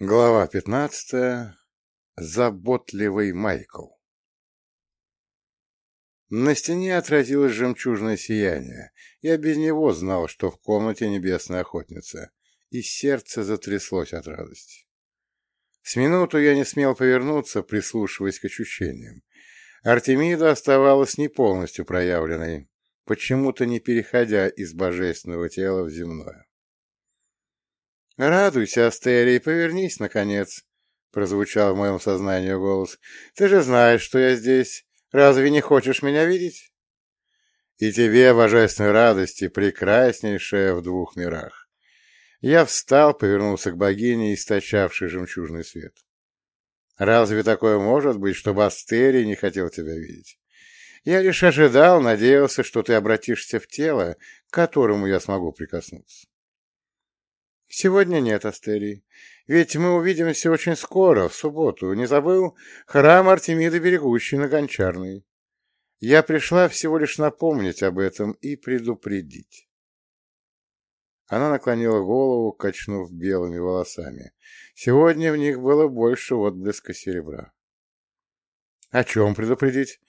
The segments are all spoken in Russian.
Глава пятнадцатая. Заботливый Майкл. На стене отразилось жемчужное сияние. Я без него знал, что в комнате небесная охотница, и сердце затряслось от радости. С минуту я не смел повернуться, прислушиваясь к ощущениям. Артемида оставалась не полностью проявленной, почему-то не переходя из божественного тела в земное. «Радуйся, Астерий, повернись, наконец!» — прозвучал в моем сознании голос. «Ты же знаешь, что я здесь. Разве не хочешь меня видеть?» «И тебе, божественной радости, прекраснейшая в двух мирах!» Я встал, повернулся к богине, источавшей жемчужный свет. «Разве такое может быть, чтобы Астерий не хотел тебя видеть? Я лишь ожидал, надеялся, что ты обратишься в тело, к которому я смогу прикоснуться». Сегодня нет, Астерий. Ведь мы увидимся очень скоро, в субботу. Не забыл? Храм Артемиды Берегущий на Гончарной. Я пришла всего лишь напомнить об этом и предупредить. Она наклонила голову, качнув белыми волосами. Сегодня в них было больше отблеска серебра. — О чем предупредить?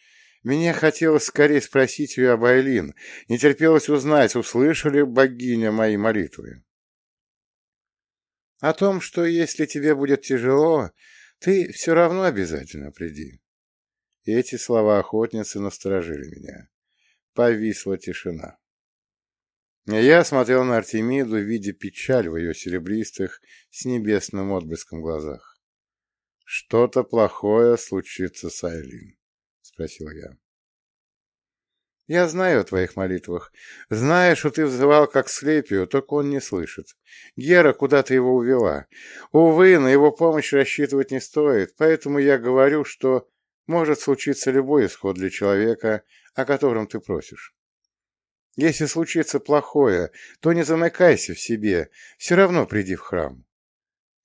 Мне хотелось скорее спросить ее об Айлин. Не терпелось узнать, услышали богиня мои молитвы. О том, что если тебе будет тяжело, ты все равно обязательно приди. Эти слова охотницы насторожили меня. Повисла тишина. Я смотрел на Артемиду, видя печаль в ее серебристых с небесным отблеском глазах. «Что-то плохое случится с Айлин?» — спросил я. Я знаю о твоих молитвах. Знаю, что ты взывал как слепию, только он не слышит. Гера куда-то его увела. Увы, на его помощь рассчитывать не стоит, поэтому я говорю, что может случиться любой исход для человека, о котором ты просишь. Если случится плохое, то не замыкайся в себе, все равно приди в храм.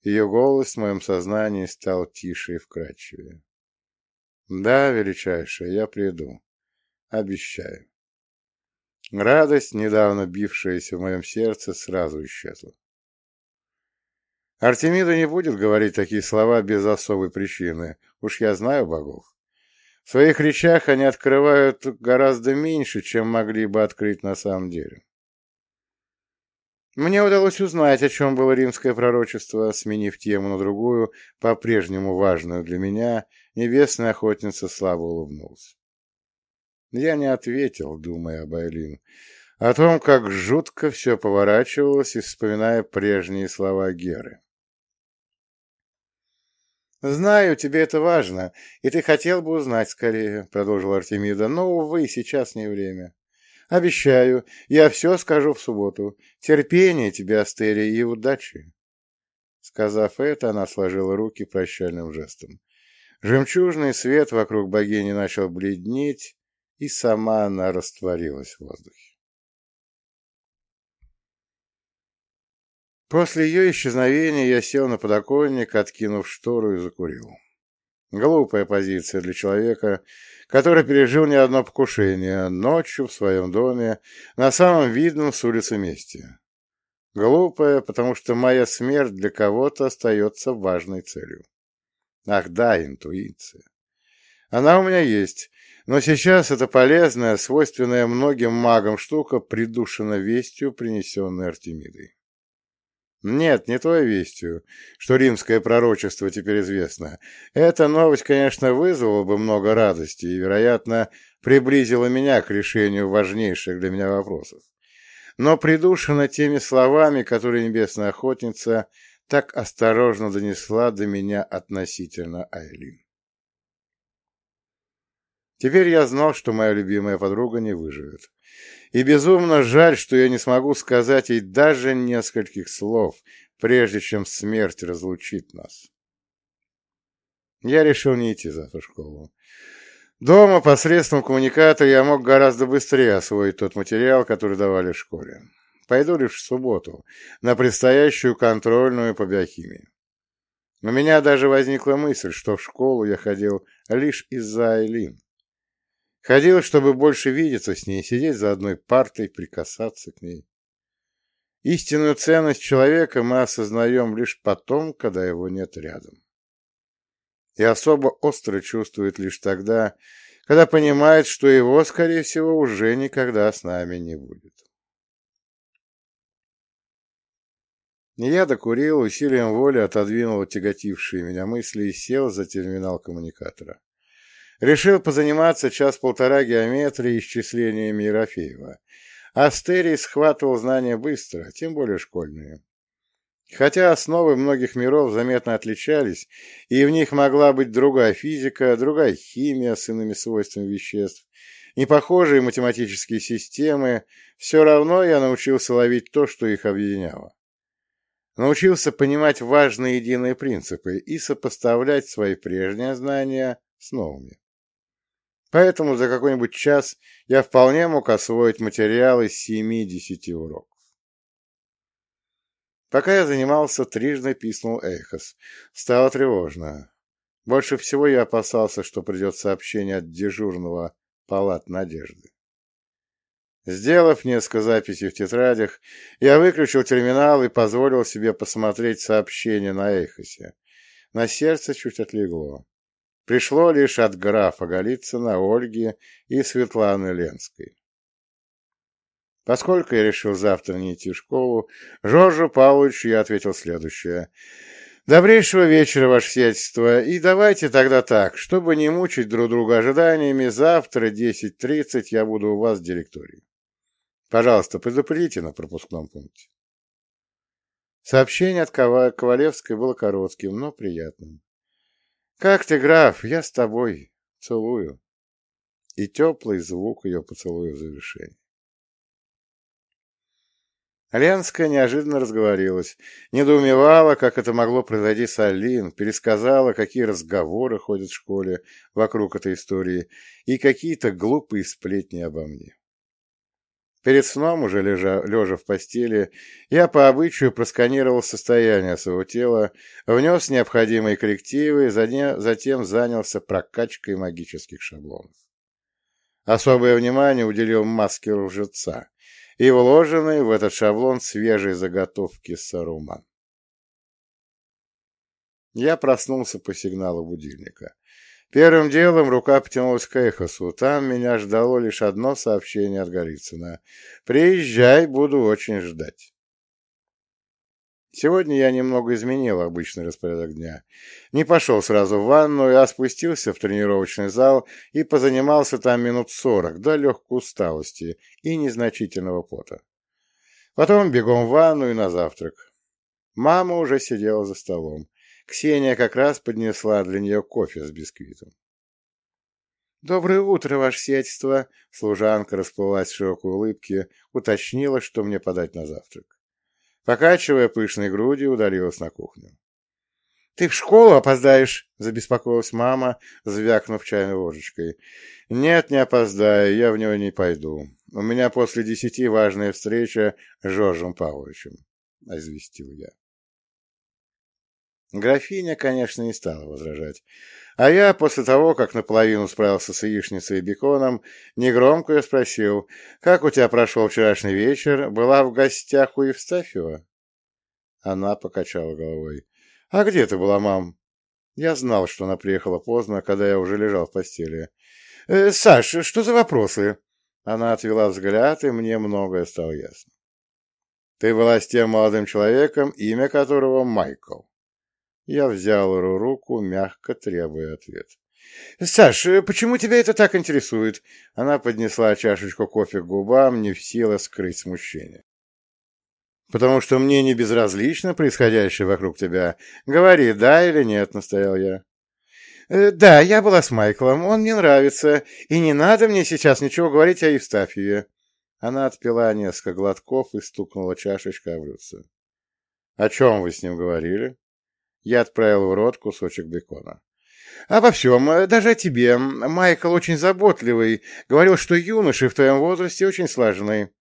Ее голос в моем сознании стал тише и вкрадчивее. Да, величайшая, я приду. Обещаю. Радость, недавно бившаяся в моем сердце, сразу исчезла. Артемида не будет говорить такие слова без особой причины. Уж я знаю богов. В своих речах они открывают гораздо меньше, чем могли бы открыть на самом деле. Мне удалось узнать, о чем было римское пророчество, сменив тему на другую, по-прежнему важную для меня, небесная охотница слабо улыбнулась. Я не ответил, думая об Айлин, о том, как жутко все поворачивалось, вспоминая прежние слова Геры. «Знаю, тебе это важно, и ты хотел бы узнать скорее», — продолжил Артемида, — «но, увы, сейчас не время. Обещаю, я все скажу в субботу. Терпения тебе, Астерия, и удачи». Сказав это, она сложила руки прощальным жестом. Жемчужный свет вокруг богини начал бледнеть, и сама она растворилась в воздухе. После ее исчезновения я сел на подоконник, откинув штору и закурил. Глупая позиция для человека, который пережил не одно покушение ночью в своем доме на самом видном с улицы месте. Глупая, потому что моя смерть для кого-то остается важной целью. Ах да, интуиция. Она у меня есть, но сейчас эта полезная, свойственная многим магам штука придушена вестью, принесенной Артемидой. Нет, не той вестью, что римское пророчество теперь известно. Эта новость, конечно, вызвала бы много радости и, вероятно, приблизила меня к решению важнейших для меня вопросов. Но придушена теми словами, которые небесная охотница так осторожно донесла до меня относительно Айлин. Теперь я знал, что моя любимая подруга не выживет. И безумно жаль, что я не смогу сказать ей даже нескольких слов, прежде чем смерть разлучит нас. Я решил не идти завтра в школу. Дома посредством коммуникатора я мог гораздо быстрее освоить тот материал, который давали в школе. Пойду лишь в субботу, на предстоящую контрольную по биохимии. У меня даже возникла мысль, что в школу я ходил лишь из-за Айлин. Ходил, чтобы больше видеться с ней, сидеть за одной партой, прикасаться к ней. Истинную ценность человека мы осознаем лишь потом, когда его нет рядом. И особо остро чувствует лишь тогда, когда понимает, что его, скорее всего, уже никогда с нами не будет. Я докурил, усилием воли отодвинул тяготившие меня мысли и сел за терминал коммуникатора. Решил позаниматься час-полтора геометрией и исчислениями Ерофеева. Астерий схватывал знания быстро, тем более школьные. Хотя основы многих миров заметно отличались, и в них могла быть другая физика, другая химия с иными свойствами веществ, непохожие математические системы, все равно я научился ловить то, что их объединяло. Научился понимать важные единые принципы и сопоставлять свои прежние знания с новыми. Поэтому за какой-нибудь час я вполне мог освоить материал из 7-10 уроков. Пока я занимался, трижды писнул Эхос. Стало тревожно. Больше всего я опасался, что придет сообщение от дежурного палат Надежды. Сделав несколько записей в тетрадях, я выключил терминал и позволил себе посмотреть сообщение на Эхосе. На сердце чуть отлегло пришло лишь от графа Голицына, Ольги и Светланы Ленской. Поскольку я решил завтра не идти в школу, Жоржу Павловичу я ответил следующее. «Добрейшего вечера, ваше сиятельство, и давайте тогда так, чтобы не мучить друг друга ожиданиями, завтра 10.30 я буду у вас в директории. Пожалуйста, предупредите на пропускном пункте». Сообщение от Ковалевской было коротким, но приятным. «Как ты, граф? Я с тобой. Целую». И теплый звук ее поцелуя в завершении. Ленская неожиданно разговорилась, недоумевала, как это могло произойти с Алин, пересказала, какие разговоры ходят в школе вокруг этой истории и какие-то глупые сплетни обо мне. Перед сном, уже лежа, лежа в постели, я по обычаю просканировал состояние своего тела, внес необходимые коррективы, затем занялся прокачкой магических шаблонов. Особое внимание уделил маске лжеца и вложенной в этот шаблон свежей заготовки Саруман. Я проснулся по сигналу будильника. Первым делом рука потянулась к Эхосу. Там меня ждало лишь одно сообщение от Голицына. «Приезжай, буду очень ждать». Сегодня я немного изменил обычный распорядок дня. Не пошел сразу в ванную, а спустился в тренировочный зал и позанимался там минут сорок до легкой усталости и незначительного пота. Потом бегом в ванну и на завтрак. Мама уже сидела за столом. Ксения как раз поднесла для нее кофе с бисквитом. «Доброе утро, ваше сиятельство!» Служанка расплылась в широкой улыбке, уточнила, что мне подать на завтрак. Покачивая пышной грудью, удалилась на кухню. «Ты в школу опоздаешь?» — забеспокоилась мама, звякнув чайной ложечкой. «Нет, не опоздаю, я в него не пойду. У меня после десяти важная встреча с Жоржем Павловичем», — известил я. Графиня, конечно, не стала возражать. А я, после того, как наполовину справился с яичницей и беконом, негромко ее спросил, «Как у тебя прошел вчерашний вечер? Была в гостях у Евстафьева?» Она покачала головой. «А где ты была, мам?» Я знал, что она приехала поздно, когда я уже лежал в постели. «Э, «Саш, что за вопросы?» Она отвела взгляд, и мне многое стало ясно. «Ты была с тем молодым человеком, имя которого Майкл». Я взял Ру руку, мягко требуя ответ. «Саш, почему тебя это так интересует?» Она поднесла чашечку кофе к губам, не в силах скрыть смущение. «Потому что мне не безразлично происходящее вокруг тебя. Говори, да или нет», — настоял я. «Э, «Да, я была с Майклом, он мне нравится, и не надо мне сейчас ничего говорить о Евстафьеве». Она отпила несколько глотков и стукнула чашечкой об блюдце. «О чем вы с ним говорили?» Я отправил в рот кусочек бекона. «Обо всем, э, даже о тебе. Майкл очень заботливый. Говорил, что юноши в твоем возрасте очень сложны.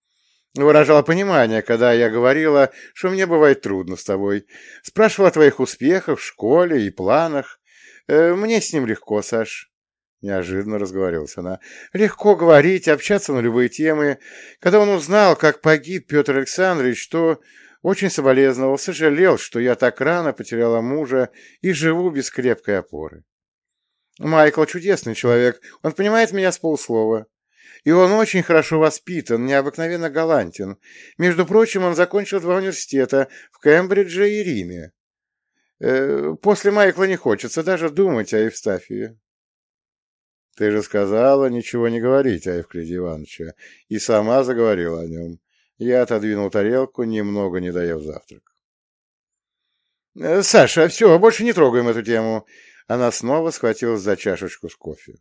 Выражала понимание, когда я говорила, что мне бывает трудно с тобой. Спрашивала о твоих успехах в школе и планах. Э, мне с ним легко, Саш». Неожиданно разговорилась она. Легко говорить, общаться на любые темы. Когда он узнал, как погиб Петр Александрович, то очень соболезновал, сожалел, что я так рано потеряла мужа и живу без крепкой опоры. Майкл чудесный человек, он понимает меня с полуслова. И он очень хорошо воспитан, необыкновенно галантен. Между прочим, он закончил два университета в Кембридже и Риме. Э, после Майкла не хочется даже думать о Евстафии. Ты же сказала ничего не говорить о Евклиде Ивановиче, и сама заговорила о нем. Я отодвинул тарелку, немного не доев завтрак. Э, «Саша, все, больше не трогаем эту тему». Она снова схватилась за чашечку с кофе.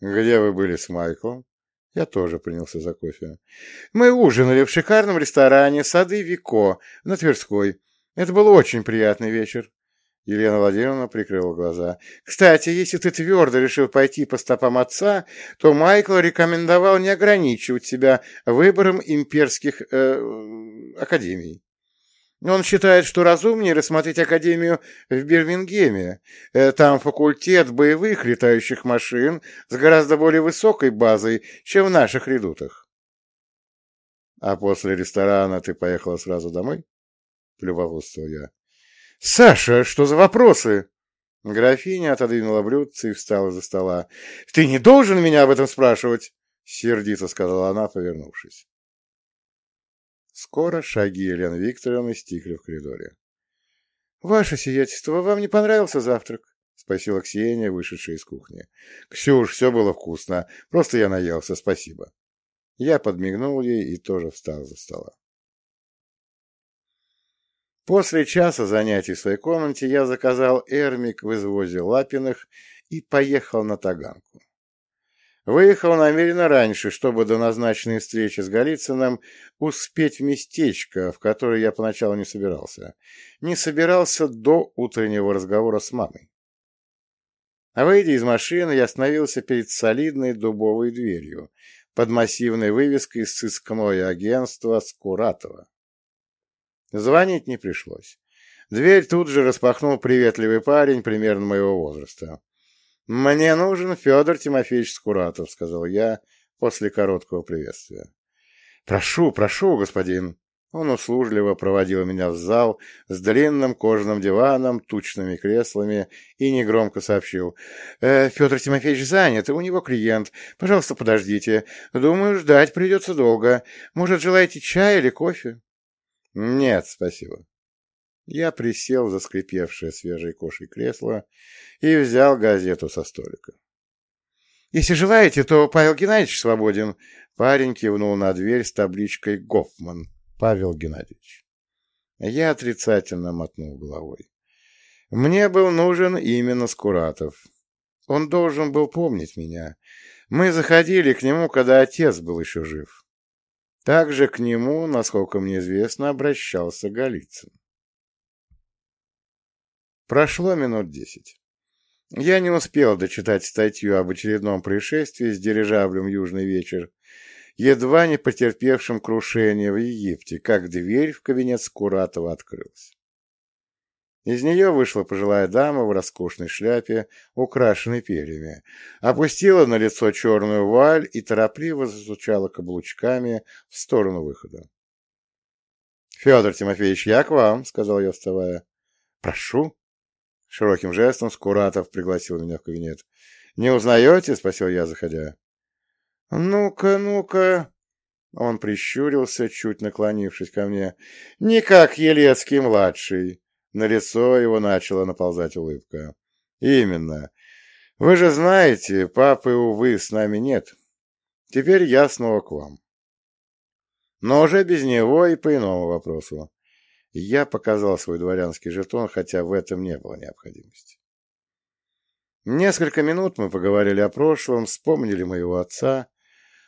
«Где вы были с Майклом?» Я тоже принялся за кофе. «Мы ужинали в шикарном ресторане «Сады Вико» на Тверской. Это был очень приятный вечер. Елена Владимировна прикрыла глаза. «Кстати, если ты твердо решил пойти по стопам отца, то Майкл рекомендовал не ограничивать себя выбором имперских э, академий. Он считает, что разумнее рассмотреть академию в Бирмингеме. Э, там факультет боевых летающих машин с гораздо более высокой базой, чем в наших редутах». «А после ресторана ты поехала сразу домой?» — полюбопытствовал я. «Саша, что за вопросы?» Графиня отодвинула блюдце и встала за стола. «Ты не должен меня об этом спрашивать!» — сердито сказала она, повернувшись. Скоро шаги Елены Викторовны стихли в коридоре. «Ваше сиятельство, вам не понравился завтрак?» — спросила Ксения, вышедшая из кухни. «Ксюш, все было вкусно. Просто я наелся, спасибо». Я подмигнул ей и тоже встал за стола. После часа занятий в своей комнате я заказал эрмик в извозе Лапиных и поехал на Таганку. Выехал намеренно раньше, чтобы до назначенной встречи с Голицыным успеть в местечко, в которое я поначалу не собирался. Не собирался до утреннего разговора с мамой. А выйдя из машины, я остановился перед солидной дубовой дверью под массивной вывеской «Сыскное агентство Скуратова». Звонить не пришлось. Дверь тут же распахнул приветливый парень примерно моего возраста. «Мне нужен Федор Тимофеевич Скуратов», — сказал я после короткого приветствия. «Прошу, прошу, господин». Он услужливо проводил меня в зал с длинным кожаным диваном, тучными креслами и негромко сообщил. «Э, «Федор Тимофеевич занят, у него клиент. Пожалуйста, подождите. Думаю, ждать придется долго. Может, желаете чая или кофе?» «Нет, спасибо». Я присел в заскрипевшее свежей кошей кресло и взял газету со столика. «Если желаете, то Павел Геннадьевич свободен». Парень кивнул на дверь с табличкой «Гофман». Павел Геннадьевич. Я отрицательно мотнул головой. Мне был нужен именно Скуратов. Он должен был помнить меня. Мы заходили к нему, когда отец был еще жив. Также к нему, насколько мне известно, обращался Голицын. Прошло минут десять. Я не успел дочитать статью об очередном происшествии с дирижаблем «Южный вечер», едва не потерпевшим крушение в Египте, как дверь в кабинет Скуратова открылась. Из нее вышла пожилая дама в роскошной шляпе, украшенной перьями, опустила на лицо черную вуаль и торопливо застучала каблучками в сторону выхода. — Федор Тимофеевич, я к вам, — сказал я, вставая. — Прошу. Широким жестом Скуратов пригласил меня в кабинет. — Не узнаете? — спросил я, заходя. — Ну-ка, ну-ка. Он прищурился, чуть наклонившись ко мне. — Не как Елецкий-младший. На лицо его начала наползать улыбка. «Именно. Вы же знаете, папы, увы, с нами нет. Теперь я снова к вам. Но уже без него и по иному вопросу. Я показал свой дворянский жетон, хотя в этом не было необходимости. Несколько минут мы поговорили о прошлом, вспомнили моего отца.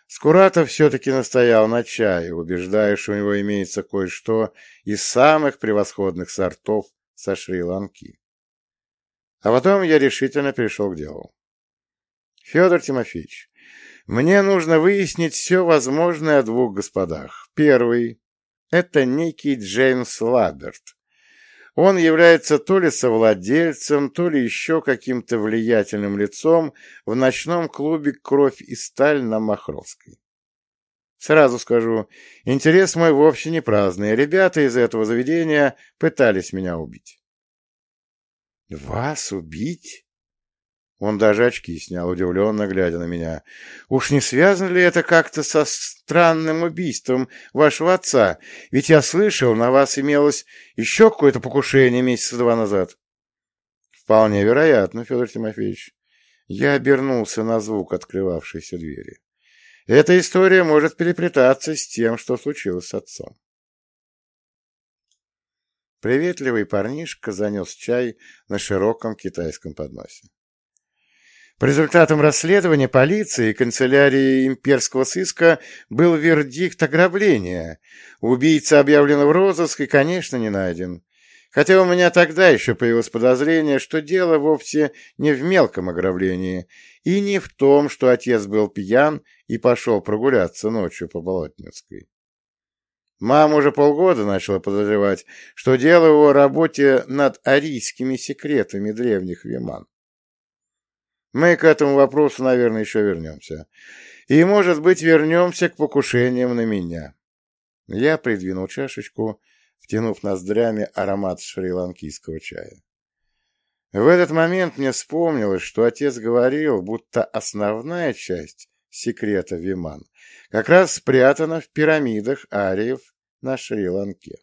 Скуратов все-таки настоял на чае, убеждая, что у него имеется кое-что из самых превосходных сортов со Шри-Ланки. А потом я решительно перешел к делу. Федор Тимофеевич, мне нужно выяснить все возможное о двух господах. Первый — это некий Джеймс Лаберт. Он является то ли совладельцем, то ли еще каким-то влиятельным лицом в ночном клубе «Кровь и сталь» на Махровской. Сразу скажу, интерес мой вовсе не праздный. Ребята из этого заведения пытались меня убить. «Вас убить?» Он даже очки снял, удивленно глядя на меня. «Уж не связано ли это как-то со странным убийством вашего отца? Ведь я слышал, на вас имелось еще какое-то покушение месяца два назад». «Вполне вероятно, Федор Тимофеевич». Я обернулся на звук открывавшейся двери. Эта история может переплетаться с тем, что случилось с отцом. Приветливый парнишка занес чай на широком китайском подносе. По результатам расследования полиции и канцелярии имперского сыска был вердикт ограбления. Убийца объявлен в розыск и, конечно, не найден. Хотя у меня тогда еще появилось подозрение, что дело вовсе не в мелком ограблении и не в том, что отец был пьян и пошел прогуляться ночью по Болотницкой. Мама уже полгода начала подозревать, что дело его работе над арийскими секретами древних виман. Мы к этому вопросу, наверное, еще вернемся. И, может быть, вернемся к покушениям на меня. Я придвинул чашечку, втянув ноздрями аромат шри-ланкийского чая. В этот момент мне вспомнилось, что отец говорил, будто основная часть секрета Виман как раз спрятана в пирамидах ариев на Шри-Ланке.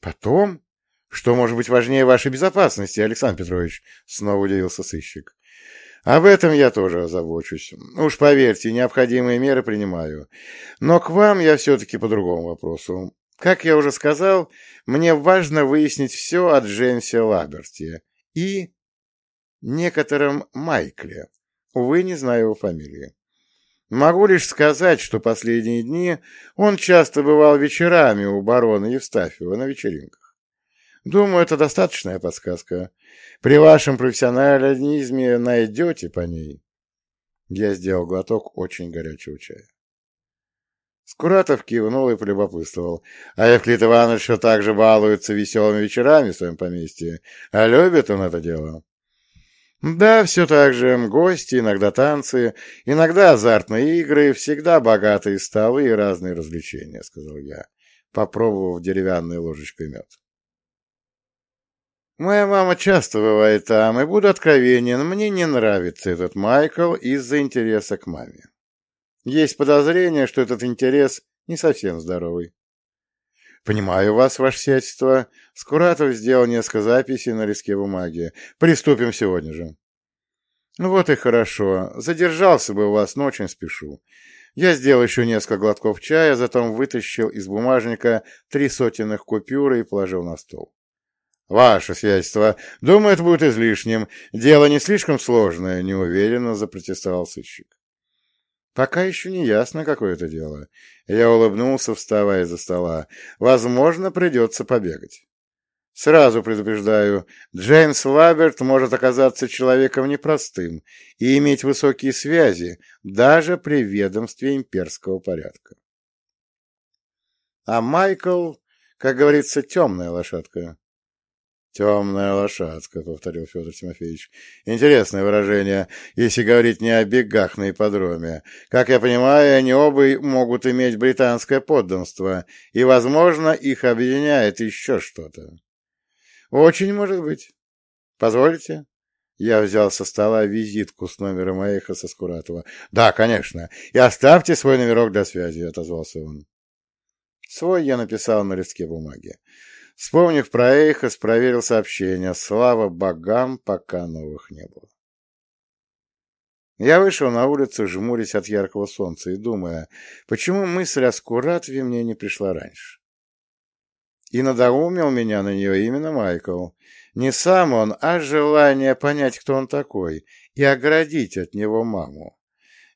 Потом что может быть важнее вашей безопасности, Александр Петрович? Снова удивился сыщик. Об этом я тоже озабочусь. Уж поверьте, необходимые меры принимаю. Но к вам я все-таки по другому вопросу. Как я уже сказал, мне важно выяснить все о Джеймсе Лаберти и некотором Майкле. Увы, не знаю его фамилии. Могу лишь сказать, что последние дни он часто бывал вечерами у барона Евстафьева на вечеринках. Думаю, это достаточная подсказка. При вашем профессионализме найдете по ней. Я сделал глоток очень горячего чая. Скуратов кивнул и полюбопытствовал. А Евклид Иванович все так же балуется веселыми вечерами в своем поместье. А любит он это дело? Да, все так же. Гости, иногда танцы, иногда азартные игры, всегда богатые столы и разные развлечения, сказал я, попробовав деревянной ложечкой мед. Моя мама часто бывает там, и буду откровенен, мне не нравится этот Майкл из-за интереса к маме. Есть подозрение, что этот интерес не совсем здоровый. Понимаю вас, ваше сиятельство. Скуратов сделал несколько записей на листке бумаги. Приступим сегодня же. Ну вот и хорошо. Задержался бы у вас, но очень спешу. Я сделал еще несколько глотков чая, затем вытащил из бумажника три сотенных купюры и положил на стол. «Ваше свидетельство. Думаю, это будет излишним. Дело не слишком сложное», — неуверенно запротестовал сыщик. «Пока еще не ясно, какое это дело». Я улыбнулся, вставая за стола. «Возможно, придется побегать». Сразу предупреждаю, Джеймс Лаберт может оказаться человеком непростым и иметь высокие связи даже при ведомстве имперского порядка. А Майкл, как говорится, темная лошадка. «Темная лошадка», — повторил Федор Тимофеевич. «Интересное выражение, если говорить не о бегах на ипподроме. Как я понимаю, они оба могут иметь британское подданство, и, возможно, их объединяет еще что-то». «Очень может быть. Позволите?» Я взял со стола визитку с номером Эйха со Скуратова. «Да, конечно. И оставьте свой номерок для связи», — отозвался он. Свой я написал на листке бумаги. Вспомнив про Эйхос, проверил сообщение. Слава богам, пока новых не было. Я вышел на улицу, жмурясь от яркого солнца и думая, почему мысль о Скуратове мне не пришла раньше. И надоумил меня на нее именно Майкл. Не сам он, а желание понять, кто он такой, и оградить от него маму.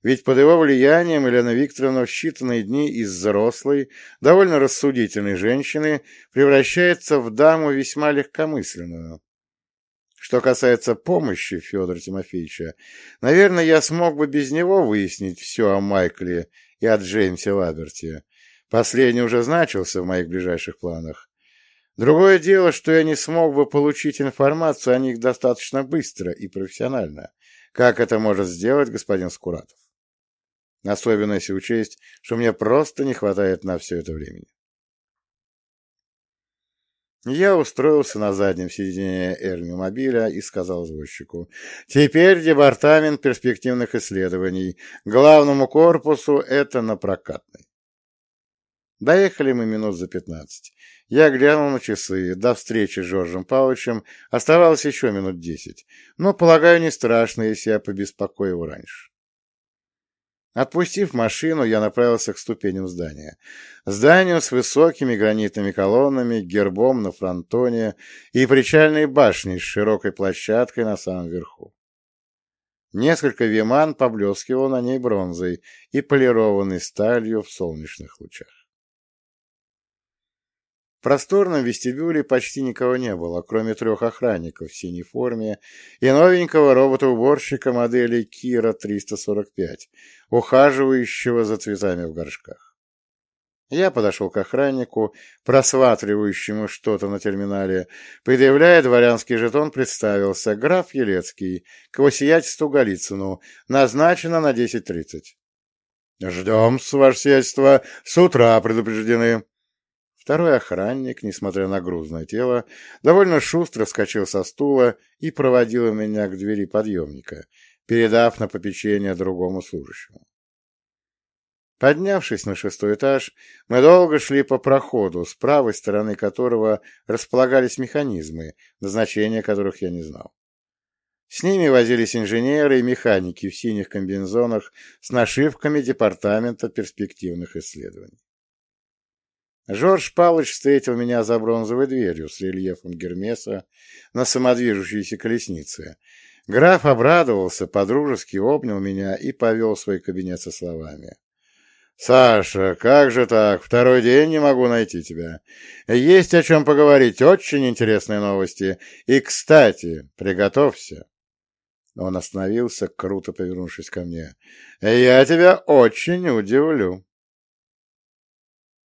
Ведь под его влиянием Елена Викторовна в считанные дни из взрослой, довольно рассудительной женщины превращается в даму весьма легкомысленную. Что касается помощи Федора Тимофеевича, наверное, я смог бы без него выяснить все о Майкле и о Джеймсе Лаберте. Последний уже значился в моих ближайших планах. Другое дело, что я не смог бы получить информацию о них достаточно быстро и профессионально, как это может сделать господин Скуратов. Особенно если учесть, что мне просто не хватает на все это времени. Я устроился на заднем сиденье Эрмимобиля и сказал извозчику, «Теперь департамент перспективных исследований. Главному корпусу это на прокатной». Доехали мы минут за пятнадцать. Я глянул на часы. До встречи с Жоржем Павловичем оставалось еще минут десять. Но, полагаю, не страшно, если я побеспокою его раньше. Отпустив машину, я направился к ступеням здания. Зданию с высокими гранитными колоннами, гербом на фронтоне и причальной башней с широкой площадкой на самом верху. Несколько виман поблескивал на ней бронзой и полированной сталью в солнечных лучах. Просторном вестибюле почти никого не было, кроме трех охранников в синей форме и новенького робота-уборщика модели Кира 345, ухаживающего за цветами в горшках. Я подошел к охраннику, просматривающему что-то на терминале. Предъявляя дворянский жетон, представился граф Елецкий, к его Голицыну, назначено на 10.30. — Ждем, ваше сиятельство, с утра предупреждены. Второй охранник, несмотря на грузное тело, довольно шустро вскочил со стула и проводил меня к двери подъемника, передав на попечение другому служащему. Поднявшись на шестой этаж, мы долго шли по проходу, с правой стороны которого располагались механизмы, назначения которых я не знал. С ними возились инженеры и механики в синих комбинезонах с нашивками Департамента перспективных исследований. Жорж Павлович встретил меня за бронзовой дверью с рельефом Гермеса на самодвижущейся колеснице. Граф обрадовался, подружески обнял меня и повел в свой кабинет со словами. «Саша, как же так? Второй день не могу найти тебя. Есть о чем поговорить, очень интересные новости. И, кстати, приготовься». Он остановился, круто повернувшись ко мне. «Я тебя очень удивлю».